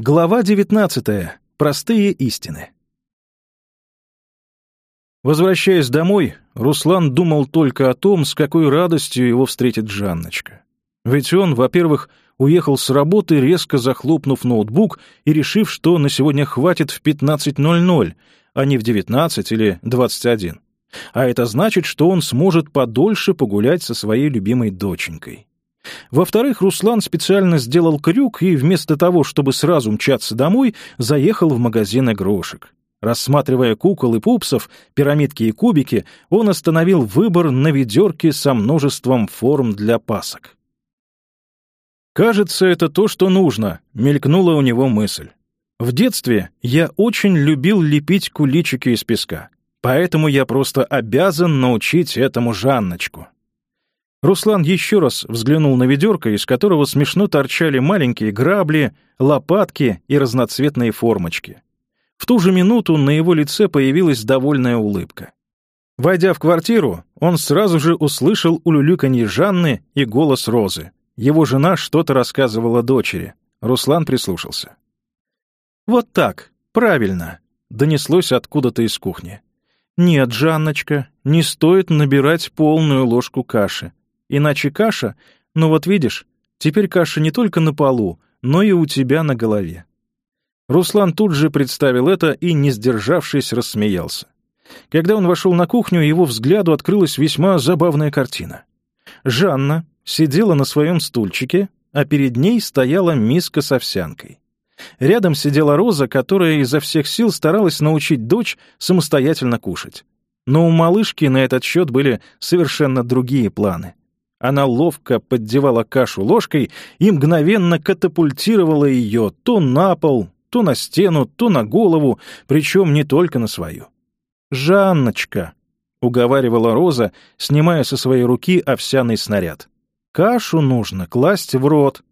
Глава 19. Простые истины. Возвращаясь домой, Руслан думал только о том, с какой радостью его встретит Жанночка. Ведь он, во-первых, уехал с работы, резко захлопнув ноутбук и решив, что на сегодня хватит в 15.00, а не в 19 или 21. А это значит, что он сможет подольше погулять со своей любимой доченькой. Во-вторых, Руслан специально сделал крюк и вместо того, чтобы сразу мчаться домой, заехал в магазин игрушек. Рассматривая кукол и пупсов, пирамидки и кубики, он остановил выбор на ведерке со множеством форм для пасок. «Кажется, это то, что нужно», — мелькнула у него мысль. «В детстве я очень любил лепить куличики из песка, поэтому я просто обязан научить этому Жанночку». Руслан еще раз взглянул на ведерко, из которого смешно торчали маленькие грабли, лопатки и разноцветные формочки. В ту же минуту на его лице появилась довольная улыбка. Войдя в квартиру, он сразу же услышал улюлюканье Жанны и голос Розы. Его жена что-то рассказывала дочери. Руслан прислушался. «Вот так, правильно», — донеслось откуда-то из кухни. «Нет, Жанночка, не стоит набирать полную ложку каши. Иначе каша... Ну вот видишь, теперь каша не только на полу, но и у тебя на голове». Руслан тут же представил это и, не сдержавшись, рассмеялся. Когда он вошел на кухню, его взгляду открылась весьма забавная картина. Жанна сидела на своем стульчике, а перед ней стояла миска с овсянкой. Рядом сидела Роза, которая изо всех сил старалась научить дочь самостоятельно кушать. Но у малышки на этот счет были совершенно другие планы. Она ловко поддевала кашу ложкой и мгновенно катапультировала ее то на пол, то на стену, то на голову, причем не только на свою. «Жанночка!» — уговаривала Роза, снимая со своей руки овсяный снаряд. «Кашу нужно класть в рот».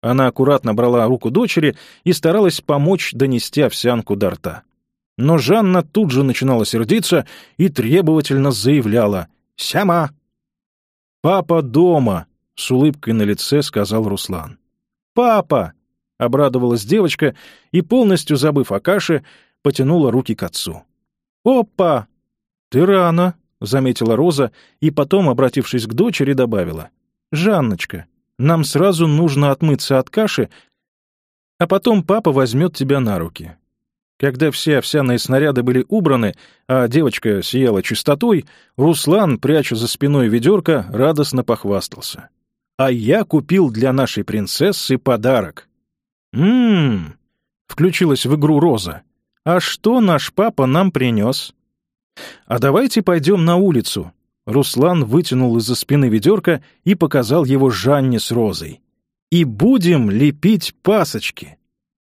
Она аккуратно брала руку дочери и старалась помочь донести овсянку до рта. Но Жанна тут же начинала сердиться и требовательно заявляла «Сяма!» «Папа дома!» — с улыбкой на лице сказал Руслан. «Папа!» — обрадовалась девочка и, полностью забыв о каше, потянула руки к отцу. «Опа! Ты рано!» — заметила Роза и потом, обратившись к дочери, добавила. «Жанночка, нам сразу нужно отмыться от каши, а потом папа возьмет тебя на руки. Когда все овсяные снаряды были убраны, а девочка съела чистотой, Руслан, пряча за спиной ведерко, радостно похвастался. «А я купил для нашей принцессы подарок». «М-м-м!» — включилась в игру Роза. «А что наш папа нам принес?» «А давайте пойдем на улицу». Руслан вытянул из-за спины ведерко и показал его Жанне с Розой. «И будем лепить пасочки!»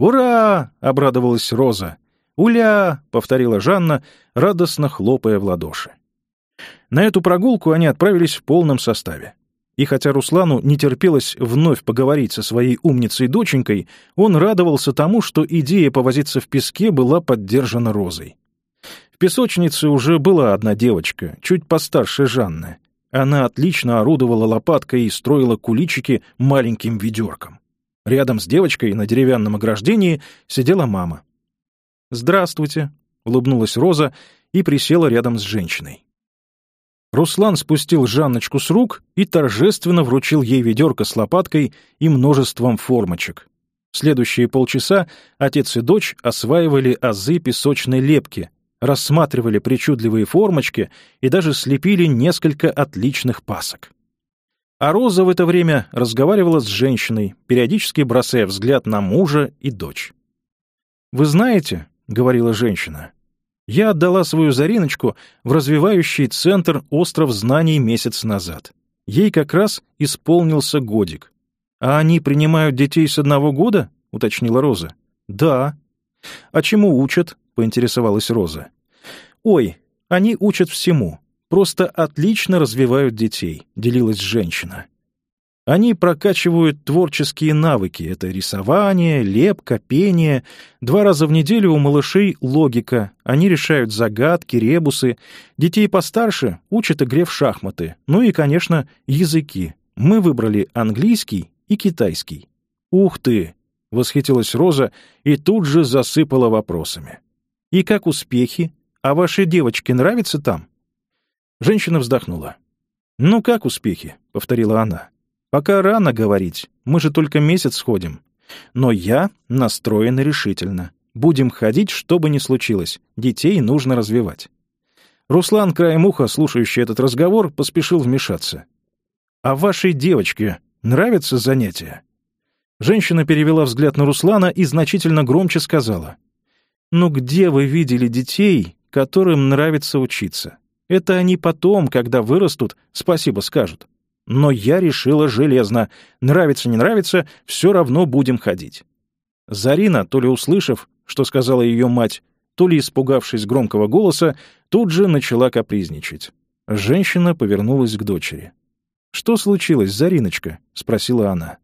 «Ура!» — обрадовалась Роза. «Уля!» — повторила Жанна, радостно хлопая в ладоши. На эту прогулку они отправились в полном составе. И хотя Руслану не терпелось вновь поговорить со своей умницей-доченькой, он радовался тому, что идея повозиться в песке была поддержана Розой. В песочнице уже была одна девочка, чуть постарше Жанны. Она отлично орудовала лопаткой и строила куличики маленьким ведерком. Рядом с девочкой на деревянном ограждении сидела мама. «Здравствуйте», — улыбнулась Роза и присела рядом с женщиной. Руслан спустил Жанночку с рук и торжественно вручил ей ведерко с лопаткой и множеством формочек. Следующие полчаса отец и дочь осваивали азы песочной лепки, рассматривали причудливые формочки и даже слепили несколько отличных пасок. А Роза в это время разговаривала с женщиной, периодически бросая взгляд на мужа и дочь. «Вы знаете, — говорила женщина, — я отдала свою Зариночку в развивающий центр «Остров знаний» месяц назад. Ей как раз исполнился годик. А они принимают детей с одного года? — уточнила Роза. «Да». «А чему учат?» — поинтересовалась Роза. «Ой, они учат всему просто отлично развивают детей», — делилась женщина. Они прокачивают творческие навыки — это рисование, лепка, пение. Два раза в неделю у малышей логика, они решают загадки, ребусы. Детей постарше учат игре в шахматы. Ну и, конечно, языки. Мы выбрали английский и китайский. «Ух ты!» — восхитилась Роза и тут же засыпала вопросами. «И как успехи? А вашей девочке нравится там?» Женщина вздохнула. «Ну как успехи?» — повторила она. «Пока рано говорить, мы же только месяц сходим. Но я настроена решительно. Будем ходить, что бы ни случилось. Детей нужно развивать». Руслан, краем уха, слушающий этот разговор, поспешил вмешаться. «А вашей девочке нравятся занятия?" Женщина перевела взгляд на Руслана и значительно громче сказала. «Ну где вы видели детей, которым нравится учиться?» Это они потом, когда вырастут, спасибо скажут. Но я решила железно. Нравится, не нравится, все равно будем ходить. Зарина, то ли услышав, что сказала ее мать, то ли испугавшись громкого голоса, тут же начала капризничать. Женщина повернулась к дочери. «Что случилось, Зариночка?» — спросила она.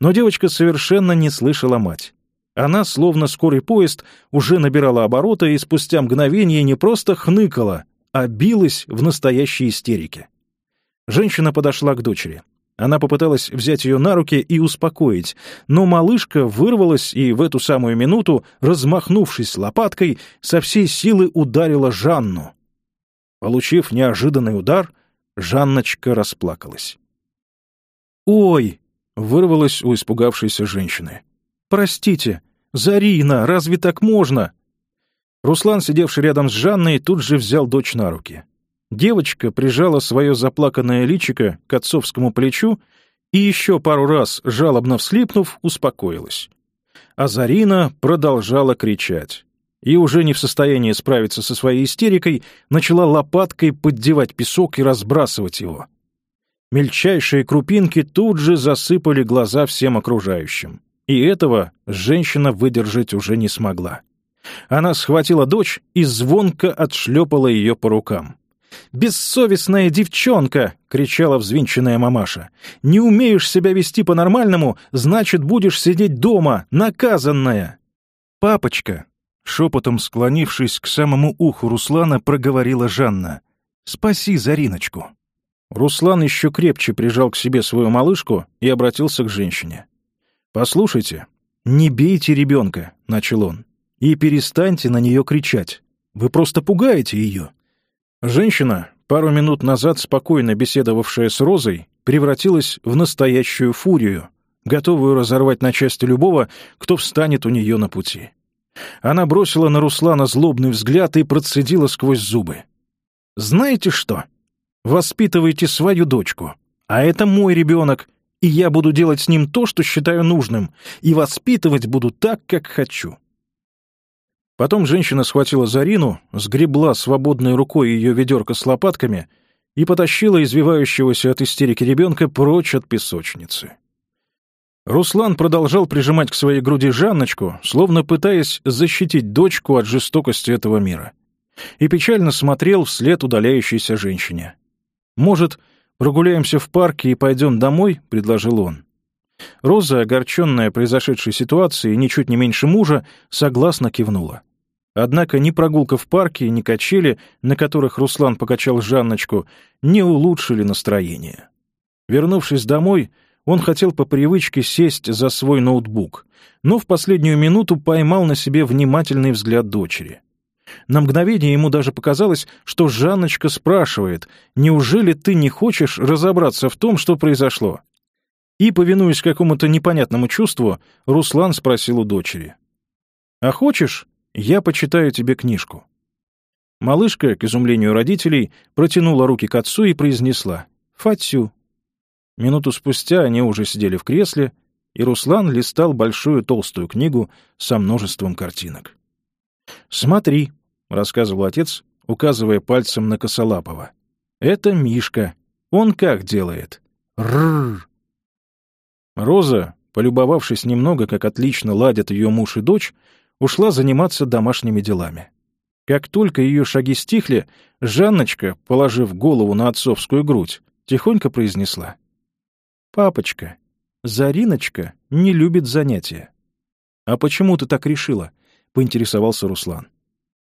Но девочка совершенно не слышала мать. Она, словно скорый поезд, уже набирала обороты и спустя мгновение не просто хныкала, а билась в настоящей истерике. Женщина подошла к дочери. Она попыталась взять ее на руки и успокоить, но малышка вырвалась и в эту самую минуту, размахнувшись лопаткой, со всей силы ударила Жанну. Получив неожиданный удар, Жанночка расплакалась. «Ой!» — вырвалась у испугавшейся женщины. «Простите, Зарина, разве так можно?» Руслан, сидевший рядом с Жанной, тут же взял дочь на руки. Девочка прижала свое заплаканное личико к отцовскому плечу и еще пару раз, жалобно вслипнув, успокоилась. А Зарина продолжала кричать. И уже не в состоянии справиться со своей истерикой, начала лопаткой поддевать песок и разбрасывать его. Мельчайшие крупинки тут же засыпали глаза всем окружающим. И этого женщина выдержать уже не смогла. Она схватила дочь и звонко отшлепала ее по рукам. «Бессовестная девчонка!» — кричала взвинченная мамаша. «Не умеешь себя вести по-нормальному, значит, будешь сидеть дома, наказанная!» «Папочка!» — шепотом склонившись к самому уху Руслана, проговорила Жанна. «Спаси Зариночку!» Руслан еще крепче прижал к себе свою малышку и обратился к женщине. «Послушайте, не бейте ребенка!» — начал он. И перестаньте на нее кричать. Вы просто пугаете ее. Женщина, пару минут назад спокойно беседовавшая с Розой, превратилась в настоящую фурию, готовую разорвать на части любого, кто встанет у нее на пути. Она бросила на Руслана злобный взгляд и процедила сквозь зубы. «Знаете что? Воспитывайте свою дочку, а это мой ребенок, и я буду делать с ним то, что считаю нужным, и воспитывать буду так, как хочу». Потом женщина схватила Зарину, сгребла свободной рукой ее ведерко с лопатками и потащила извивающегося от истерики ребенка прочь от песочницы. Руслан продолжал прижимать к своей груди Жанночку, словно пытаясь защитить дочку от жестокости этого мира. И печально смотрел вслед удаляющейся женщине. «Может, прогуляемся в парке и пойдем домой?» — предложил он. Роза, огорченная произошедшей ситуацией, ничуть не меньше мужа, согласно кивнула. Однако ни прогулка в парке, ни качели, на которых Руслан покачал Жанночку, не улучшили настроение. Вернувшись домой, он хотел по привычке сесть за свой ноутбук, но в последнюю минуту поймал на себе внимательный взгляд дочери. На мгновение ему даже показалось, что Жанночка спрашивает, «Неужели ты не хочешь разобраться в том, что произошло?» И, повинуясь какому-то непонятному чувству, Руслан спросил у дочери. «А хочешь, я почитаю тебе книжку». Малышка, к изумлению родителей, протянула руки к отцу и произнесла «Фатю». Минуту спустя они уже сидели в кресле, и Руслан листал большую толстую книгу со множеством картинок. «Смотри», — рассказывал отец, указывая пальцем на Косолапова. «Это Мишка. Он как делает? Рррр!» Роза, полюбовавшись немного, как отлично ладят ее муж и дочь, ушла заниматься домашними делами. Как только ее шаги стихли, Жанночка, положив голову на отцовскую грудь, тихонько произнесла. «Папочка, Зариночка не любит занятия». «А почему ты так решила?» — поинтересовался Руслан.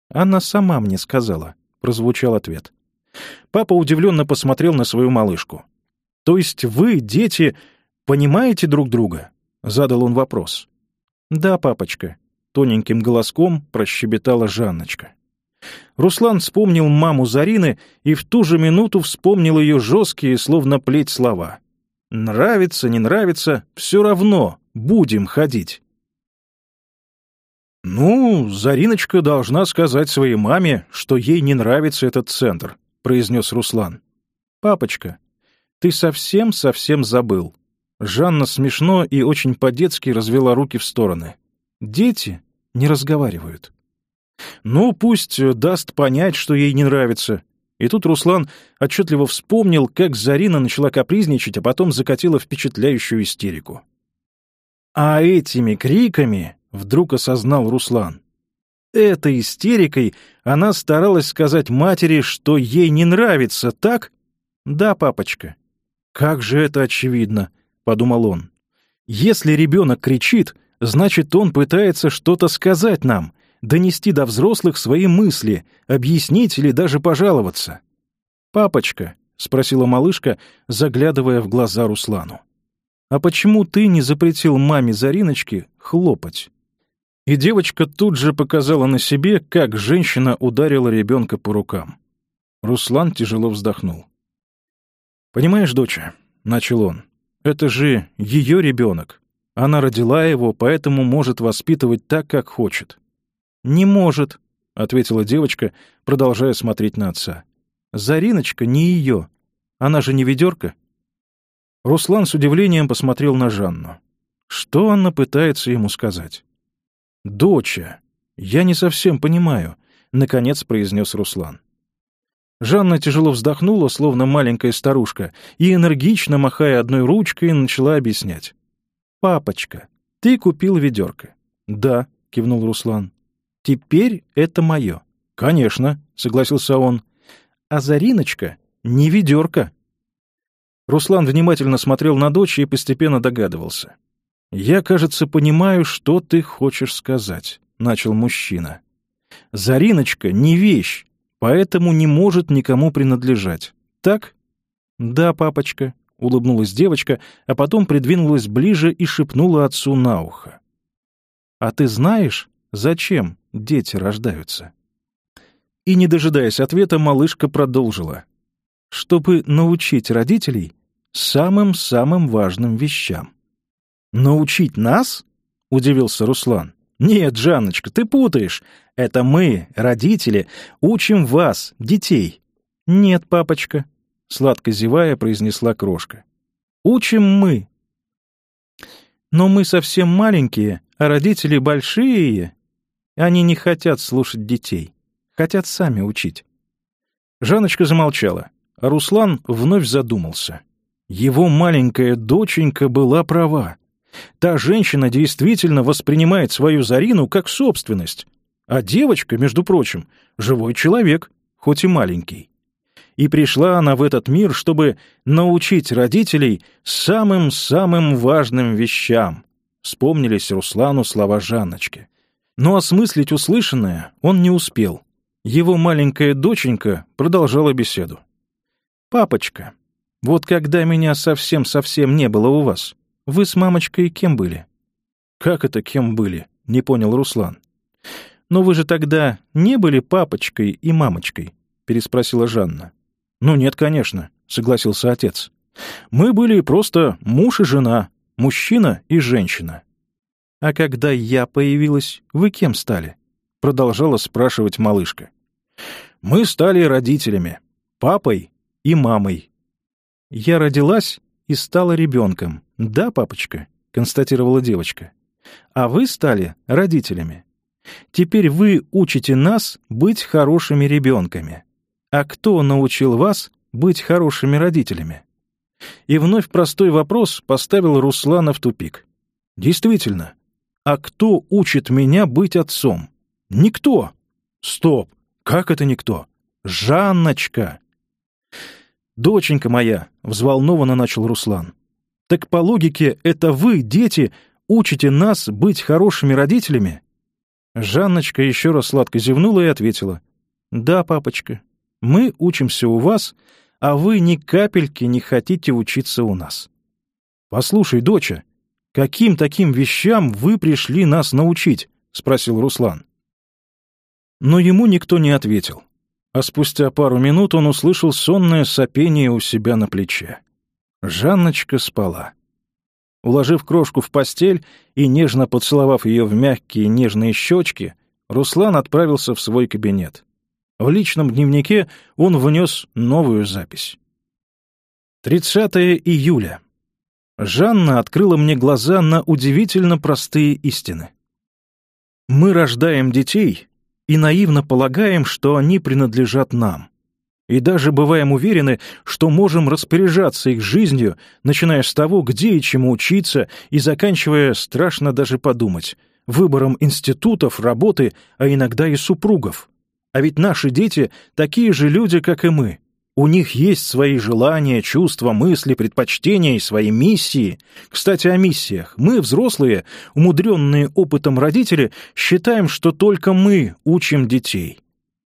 «Она сама мне сказала», — прозвучал ответ. Папа удивленно посмотрел на свою малышку. «То есть вы, дети, понимаете друг друга?» — задал он вопрос. «Да, папочка», тоненьким голоском прощебетала Жанночка. Руслан вспомнил маму Зарины и в ту же минуту вспомнил ее жесткие, словно плеть слова. «Нравится, не нравится, все равно, будем ходить». «Ну, Зариночка должна сказать своей маме, что ей не нравится этот центр», — произнес Руслан. «Папочка, ты совсем-совсем забыл». Жанна смешно и очень по-детски развела руки в стороны. Дети не разговаривают. Ну, пусть э, даст понять, что ей не нравится. И тут Руслан отчетливо вспомнил, как Зарина начала капризничать, а потом закатила впечатляющую истерику. А этими криками, вдруг осознал Руслан, этой истерикой она старалась сказать матери, что ей не нравится, так? Да, папочка. Как же это очевидно, подумал он. Если ребенок кричит, Значит, он пытается что-то сказать нам, донести до взрослых свои мысли, объяснить или даже пожаловаться. «Папочка», — спросила малышка, заглядывая в глаза Руслану, «а почему ты не запретил маме Зариночки хлопать?» И девочка тут же показала на себе, как женщина ударила ребенка по рукам. Руслан тяжело вздохнул. «Понимаешь, доча», — начал он, — «это же ее ребенок, она родила его, поэтому может воспитывать так, как хочет». «Не может», — ответила девочка, продолжая смотреть на отца. «Зариночка не ее. Она же не ведерка». Руслан с удивлением посмотрел на Жанну. Что она пытается ему сказать? «Доча! Я не совсем понимаю», — наконец произнес Руслан. Жанна тяжело вздохнула, словно маленькая старушка, и, энергично махая одной ручкой, начала объяснять. «Папочка, ты купил ведерко». «Да», — кивнул Руслан. «Теперь это мое». «Конечно», — согласился он. «А Зариночка не ведерко». Руслан внимательно смотрел на дочь и постепенно догадывался. «Я, кажется, понимаю, что ты хочешь сказать», — начал мужчина. «Зариночка не вещь, поэтому не может никому принадлежать. Так?» «Да, папочка», — улыбнулась девочка, а потом придвинулась ближе и шепнула отцу на ухо. «А ты знаешь, зачем дети рождаются?» И, не дожидаясь ответа, малышка продолжила. «Чтобы научить родителей самым-самым важным вещам». «Научить нас?» — удивился Руслан. «Нет, Жанночка, ты путаешь. Это мы, родители, учим вас, детей». «Нет, папочка», сладко зевая, произнесла крошка. «Учим мы!» «Но мы совсем маленькие, а родители большие. Они не хотят слушать детей, хотят сами учить». Жаночка замолчала, а Руслан вновь задумался. Его маленькая доченька была права. Та женщина действительно воспринимает свою Зарину как собственность. А девочка, между прочим, живой человек, хоть и маленький и пришла она в этот мир, чтобы научить родителей самым-самым важным вещам. Вспомнились Руслану слова Жанночки. Но осмыслить услышанное он не успел. Его маленькая доченька продолжала беседу. «Папочка, вот когда меня совсем-совсем не было у вас, вы с мамочкой кем были?» «Как это кем были?» — не понял Руслан. «Но вы же тогда не были папочкой и мамочкой?» — переспросила Жанна. «Ну нет, конечно», — согласился отец. «Мы были просто муж и жена, мужчина и женщина». «А когда я появилась, вы кем стали?» — продолжала спрашивать малышка. «Мы стали родителями, папой и мамой». «Я родилась и стала ребенком. Да, папочка?» — констатировала девочка. «А вы стали родителями. Теперь вы учите нас быть хорошими ребенками». А кто научил вас быть хорошими родителями? И вновь простой вопрос поставил Руслана в тупик. Действительно, а кто учит меня быть отцом? Никто. Стоп, как это никто? Жанночка. Доченька моя, взволнованно начал Руслан. Так по логике это вы, дети, учите нас быть хорошими родителями? Жанночка еще раз сладко зевнула и ответила. «Да, папочка». Мы учимся у вас, а вы ни капельки не хотите учиться у нас. Послушай, доча, каким таким вещам вы пришли нас научить? спросил Руслан. Но ему никто не ответил. А спустя пару минут он услышал сонное сопение у себя на плече. Жанночка спала. Уложив крошку в постель и нежно поцеловав ее в мягкие нежные щечки, Руслан отправился в свой кабинет. В личном дневнике он внес новую запись. 30 июля. Жанна открыла мне глаза на удивительно простые истины. Мы рождаем детей и наивно полагаем, что они принадлежат нам. И даже бываем уверены, что можем распоряжаться их жизнью, начиная с того, где и чему учиться, и заканчивая, страшно даже подумать, выбором институтов, работы, а иногда и супругов — а ведь наши дети — такие же люди, как и мы. У них есть свои желания, чувства, мысли, предпочтения и свои миссии. Кстати, о миссиях. Мы, взрослые, умудренные опытом родители, считаем, что только мы учим детей.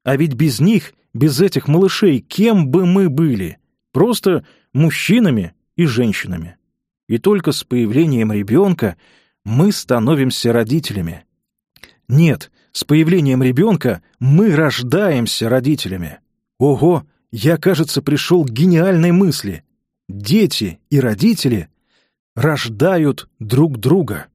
А ведь без них, без этих малышей, кем бы мы были? Просто мужчинами и женщинами. И только с появлением ребенка мы становимся родителями. Нет — с появлением ребенка мы рождаемся родителями. Ого, я, кажется, пришел к гениальной мысли. Дети и родители рождают друг друга.